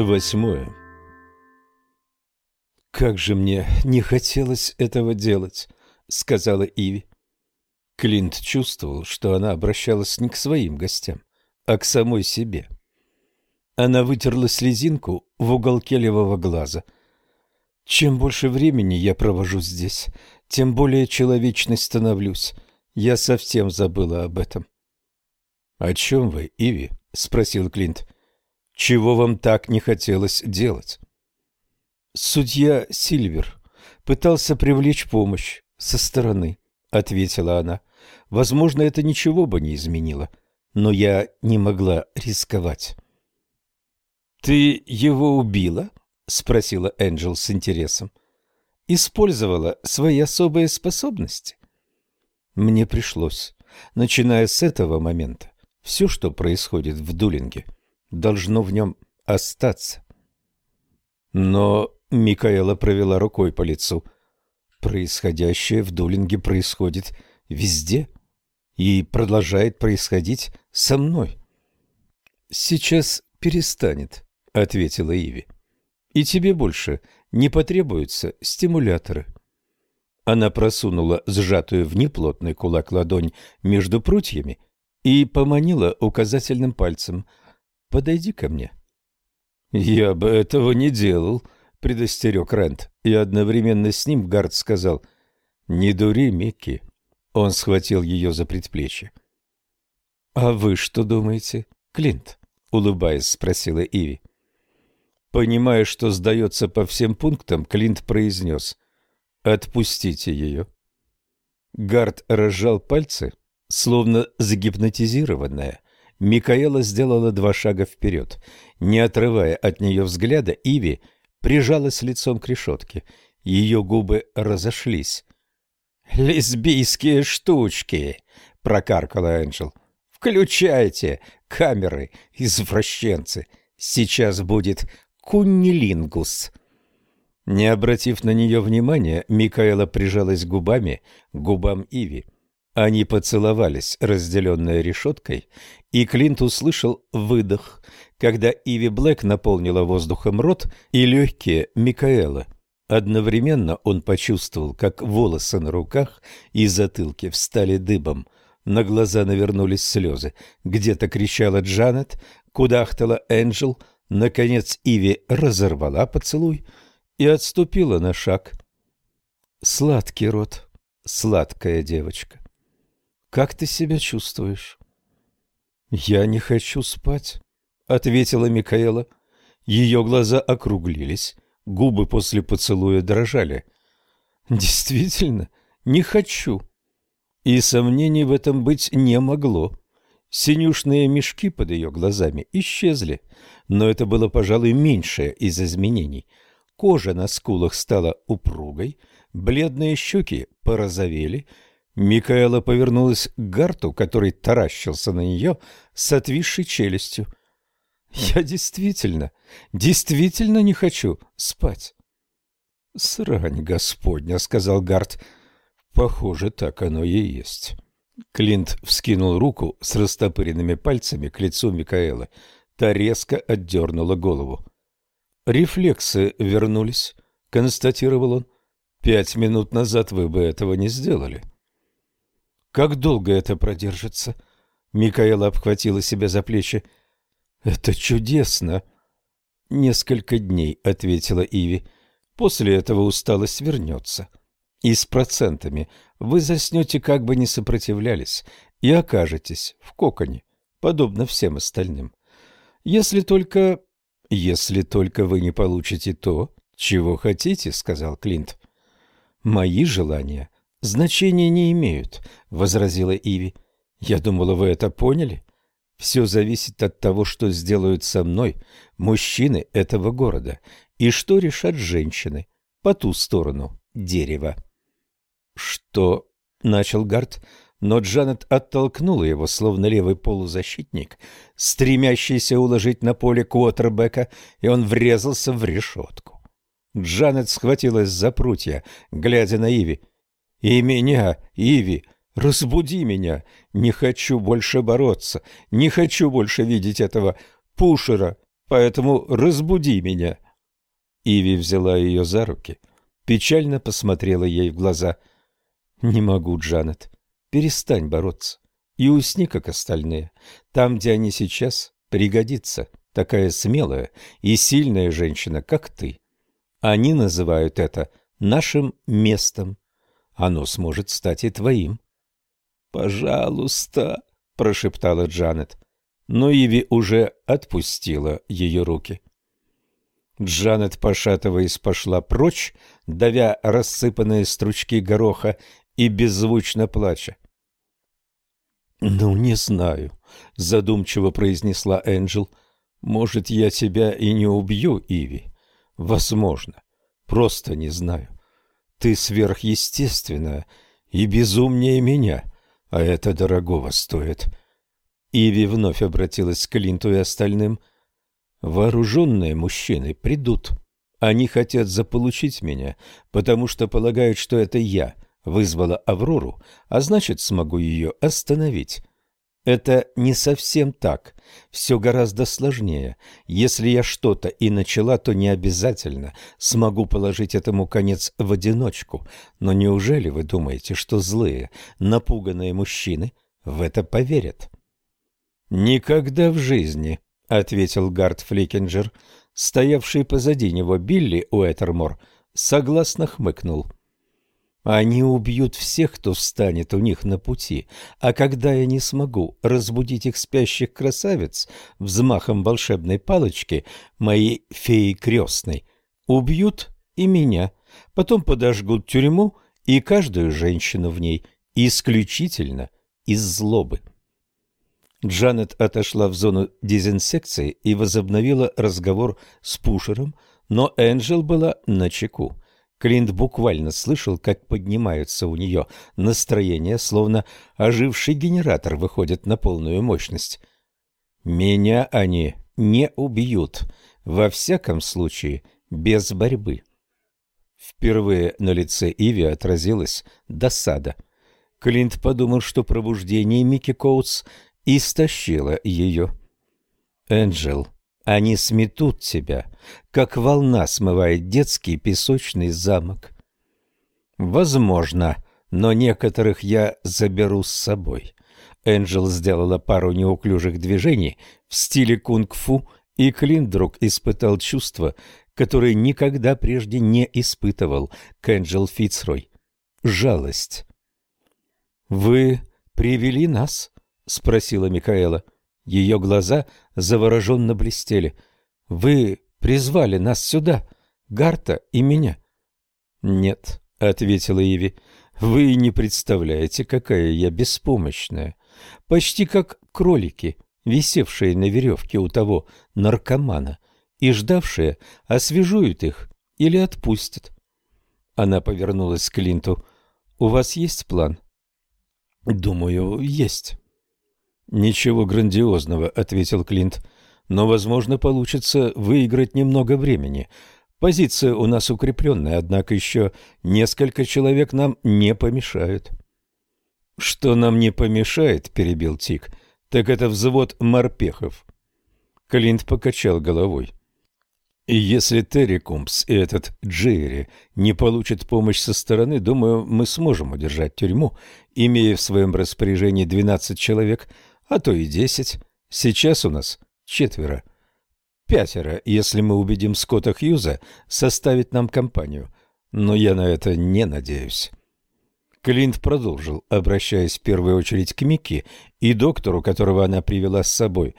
Восьмое. «Как же мне не хотелось этого делать», — сказала Иви. Клинт чувствовал, что она обращалась не к своим гостям, а к самой себе. Она вытерла слезинку в уголке левого глаза. «Чем больше времени я провожу здесь, тем более человечной становлюсь. Я совсем забыла об этом». «О чем вы, Иви?» — спросил Клинт. Чего вам так не хотелось делать? Судья Сильвер пытался привлечь помощь со стороны, ответила она. Возможно, это ничего бы не изменило, но я не могла рисковать. Ты его убила? спросила Энджел с интересом. Использовала свои особые способности? Мне пришлось. Начиная с этого момента, все, что происходит в Дулинге – должно в нем остаться. Но Микаэла провела рукой по лицу. Происходящее в Дулинге происходит везде и продолжает происходить со мной. Сейчас перестанет, ответила Иви. И тебе больше не потребуются стимуляторы. Она просунула сжатую в неплотный кулак ладонь между прутьями и поманила указательным пальцем – Подойди ко мне. Я бы этого не делал, предостерег Рент, и одновременно с ним Гард сказал: "Не дури, Микки". Он схватил ее за предплечье. А вы что думаете, Клинт? улыбаясь, спросила Иви. Понимая, что сдается по всем пунктам, Клинт произнес «Отпустите ее». Гард разжал пальцы, словно загипнотизированная, Микаэла сделала два шага вперед. Не отрывая от нее взгляда, Иви прижалась лицом к решетке. Ее губы разошлись. «Лесбийские штучки!» — прокаркала Энджел. «Включайте камеры, извращенцы! Сейчас будет куннилингус!» Не обратив на нее внимания, Микаэла прижалась губами к губам Иви. Они поцеловались, разделенной решеткой, и Клинт услышал выдох, когда Иви Блэк наполнила воздухом рот и легкие Микаэла. Одновременно он почувствовал, как волосы на руках и затылке встали дыбом. На глаза навернулись слезы. Где-то кричала Джанет, кудахтала Энджел. Наконец Иви разорвала поцелуй и отступила на шаг. Сладкий рот, сладкая девочка. Как ты себя чувствуешь? Я не хочу спать, ответила Микаэла. Ее глаза округлились, губы после поцелуя дрожали. Действительно, не хочу. И сомнений в этом быть не могло. Синюшные мешки под ее глазами исчезли, но это было, пожалуй, меньшее из изменений. Кожа на скулах стала упругой, бледные щеки порозовели, Микаэла повернулась к Гарту, который таращился на нее с отвисшей челюстью. «Я действительно, действительно не хочу спать». «Срань господня», — сказал Гарт. «Похоже, так оно и есть». Клинт вскинул руку с растопыренными пальцами к лицу Микаэла. Та резко отдернула голову. «Рефлексы вернулись», — констатировал он. «Пять минут назад вы бы этого не сделали». Как долго это продержится? Микаэла обхватила себя за плечи. Это чудесно. Несколько дней, ответила Иви. После этого усталость вернется. И с процентами вы заснете, как бы не сопротивлялись, и окажетесь в коконе, подобно всем остальным. Если только... Если только вы не получите то, чего хотите, сказал Клинт. Мои желания значения не имеют, возразила Иви. Я думала, вы это поняли. Все зависит от того, что сделают со мной мужчины этого города и что решат женщины по ту сторону дерева. Что? начал Гарт, но Джанет оттолкнула его, словно левый полузащитник, стремящийся уложить на поле Куотербека, и он врезался в решетку. Джанет схватилась за прутья, глядя на Иви. И меня, Иви, разбуди меня. Не хочу больше бороться. Не хочу больше видеть этого Пушера поэтому разбуди меня. Иви взяла ее за руки, печально посмотрела ей в глаза. «Не могу, Джанет, перестань бороться и усни, как остальные. Там, где они сейчас, пригодится такая смелая и сильная женщина, как ты. Они называют это нашим местом. Оно сможет стать и твоим. «Пожалуйста», — прошептала Джанет. Но Иви уже отпустила ее руки. Джанет, пошатываясь, пошла прочь, давя рассыпанные стручки гороха и беззвучно плача. «Ну, не знаю», — задумчиво произнесла Энджел. «Может, я тебя и не убью, Иви? Возможно. Просто не знаю. Ты сверхъестественная и безумнее меня, а это дорогого стоит». Иви вновь обратилась к Клинту и остальным. «Вооруженные мужчины придут. Они хотят заполучить меня, потому что полагают, что это я» вызвала Аврору, а значит, смогу ее остановить. Это не совсем так. Все гораздо сложнее. Если я что-то и начала, то не обязательно смогу положить этому конец в одиночку. Но неужели вы думаете, что злые, напуганные мужчины в это поверят? «Никогда в жизни», — ответил Гард Фликинджер. Стоявший позади него Билли Уэттермор согласно хмыкнул. Они убьют всех, кто встанет у них на пути, а когда я не смогу разбудить их спящих красавиц взмахом волшебной палочки, моей феи крестной, убьют и меня, потом подожгут тюрьму и каждую женщину в ней, исключительно из злобы. Джанет отошла в зону дезинсекции и возобновила разговор с Пушером, но Энджел была на чеку. Клинт буквально слышал, как поднимаются у нее настроения, словно оживший генератор выходит на полную мощность. «Меня они не убьют, во всяком случае, без борьбы». Впервые на лице Иви отразилась досада. Клинт подумал, что пробуждение Микки Коутс истощило ее. «Энджел, они сметут тебя, как волна смывает детский песочный замок. Возможно, но некоторых я заберу с собой. Энджел сделала пару неуклюжих движений в стиле кунг-фу, и Клин вдруг испытал чувство, которое никогда прежде не испытывал к Энджел Фицрой — жалость. «Вы привели нас?» — спросила Микаэла. — ее глаза завороженно блестели. «Вы призвали нас сюда, Гарта и меня?» «Нет», — ответила Иви, — «вы не представляете, какая я беспомощная. Почти как кролики, висевшие на веревке у того наркомана и ждавшие, освежуют их или отпустят». Она повернулась к Клинту. «У вас есть план?» «Думаю, есть». «Ничего грандиозного», — ответил Клинт. «Но, возможно, получится выиграть немного времени. Позиция у нас укрепленная, однако еще несколько человек нам не помешают». «Что нам не помешает», — перебил Тик, — «так это взвод морпехов». Клинт покачал головой. И если Терри Кумпс и этот Джерри не получат помощь со стороны, думаю, мы сможем удержать тюрьму, имея в своем распоряжении 12 человек, а то и десять. Сейчас у нас четверо. Пятеро, если мы убедим Скотта Хьюза составить нам компанию. Но я на это не надеюсь. Клинт продолжил, обращаясь в первую очередь к Микки и доктору, которого она привела с собой.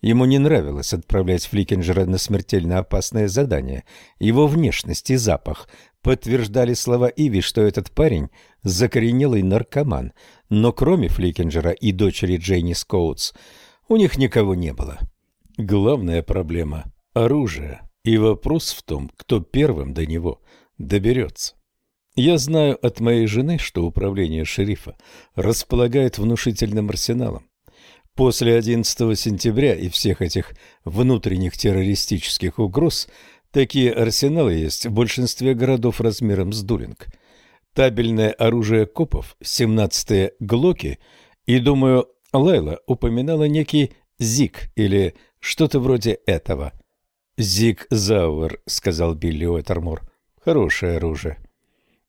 Ему не нравилось отправлять Фликинджера на смертельно опасное задание. Его внешность и запах подтверждали слова Иви, что этот парень – закоренелый наркоман – но кроме Фликинджера и дочери Джейни Скоутс у них никого не было. Главная проблема – оружие, и вопрос в том, кто первым до него доберется. Я знаю от моей жены, что управление шерифа располагает внушительным арсеналом. После 11 сентября и всех этих внутренних террористических угроз такие арсеналы есть в большинстве городов размером с Дулинг – табельное оружие копов, 17-е Глоки, и, думаю, Лайла упоминала некий ЗИК или что-то вроде этого. «Зиг Зауэр», — сказал Билли Уэттермор. «Хорошее оружие».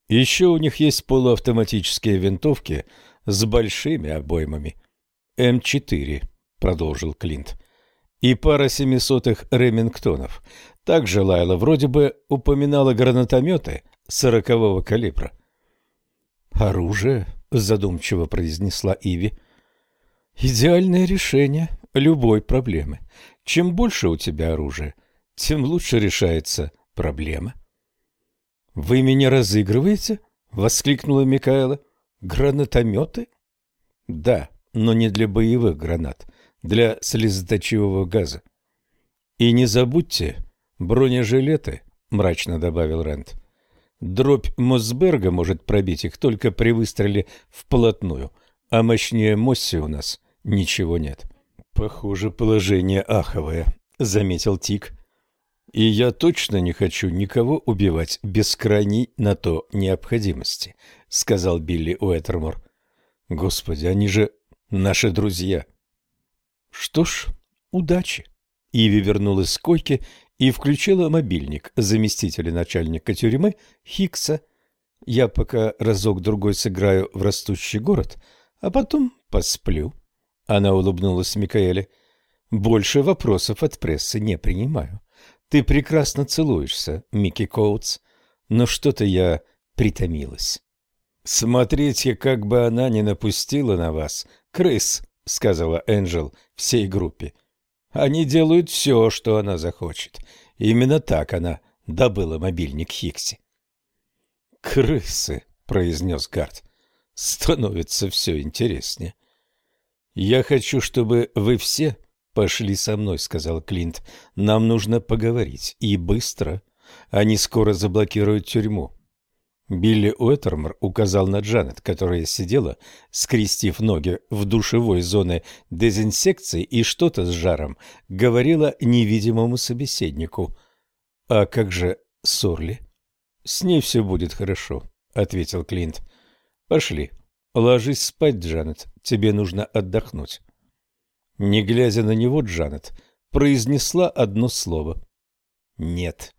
Еще у них есть полуавтоматические винтовки с большими обоймами. М4, продолжил Клинт. И пара семисотых ремингтонов. Также Лайла вроде бы упоминала гранатометы сорокового калибра. «Оружие», — задумчиво произнесла Иви. «Идеальное решение любой проблемы. Чем больше у тебя оружия, тем лучше решается проблема». «Вы меня разыгрываете?» — воскликнула Микаэла. «Гранатометы?» «Да, но не для боевых гранат, для слезоточивого газа». «И не забудьте бронежилеты», — мрачно добавил Рент. «Дробь Мосберга может пробить их только при выстреле вплотную, а мощнее Мосси у нас ничего нет». «Похоже, положение аховое», — заметил Тик. И я точно не хочу никого убивать без крайней на то необходимости, сказал Билли Уэттермор. Господи, они же наши друзья. Что ж, удачи. Иви вернулась с койки и включила мобильник заместителя начальника тюрьмы Хикса. Я пока разок-другой сыграю в растущий город, а потом посплю. Она улыбнулась Микаэле. Больше вопросов от прессы не принимаю. Ты прекрасно целуешься, Микки Коутс, но что-то я притомилась. Смотрите, как бы она не напустила на вас. Крыс, сказала Энджел всей группе. Они делают все, что она захочет. Именно так она добыла мобильник Хикси. Крысы, произнес Гард. Становится все интереснее. Я хочу, чтобы вы все «Пошли со мной», — сказал Клинт. «Нам нужно поговорить. И быстро. Они скоро заблокируют тюрьму». Билли Уэттермор указал на Джанет, которая сидела, скрестив ноги в душевой зоне дезинсекции и что-то с жаром говорила невидимому собеседнику. «А как же Сорли?» «С ней все будет хорошо», — ответил Клинт. «Пошли. Ложись спать, Джанет. Тебе нужно отдохнуть». Не глядя на него, Джанет произнесла одно слово. «Нет».